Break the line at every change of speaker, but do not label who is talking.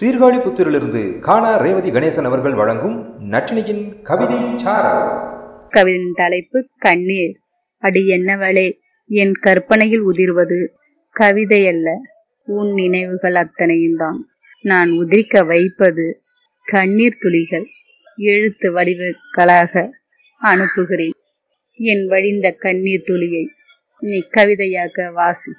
சீர்காழி புத்திரிலிருந்து காணா ரேவதி கணேசன் அவர்கள் வழங்கும் நட்டினியின் கவிதை
கவிதையின் தலைப்பு கண்ணீர். அடி என்னவளே என் கற்பனையில் உதிர்வது. கவிதை அல்ல உன் நினைவுகள் அத்தனையும் தான் நான் உதிரிக்க வைப்பது கண்ணீர் துளிகள். எழுத்து வடிவுகளாக அனுப்புகிறேன். என் வழிந்த கண்ணீர் துளியை நீ கவிதையாக வாசி.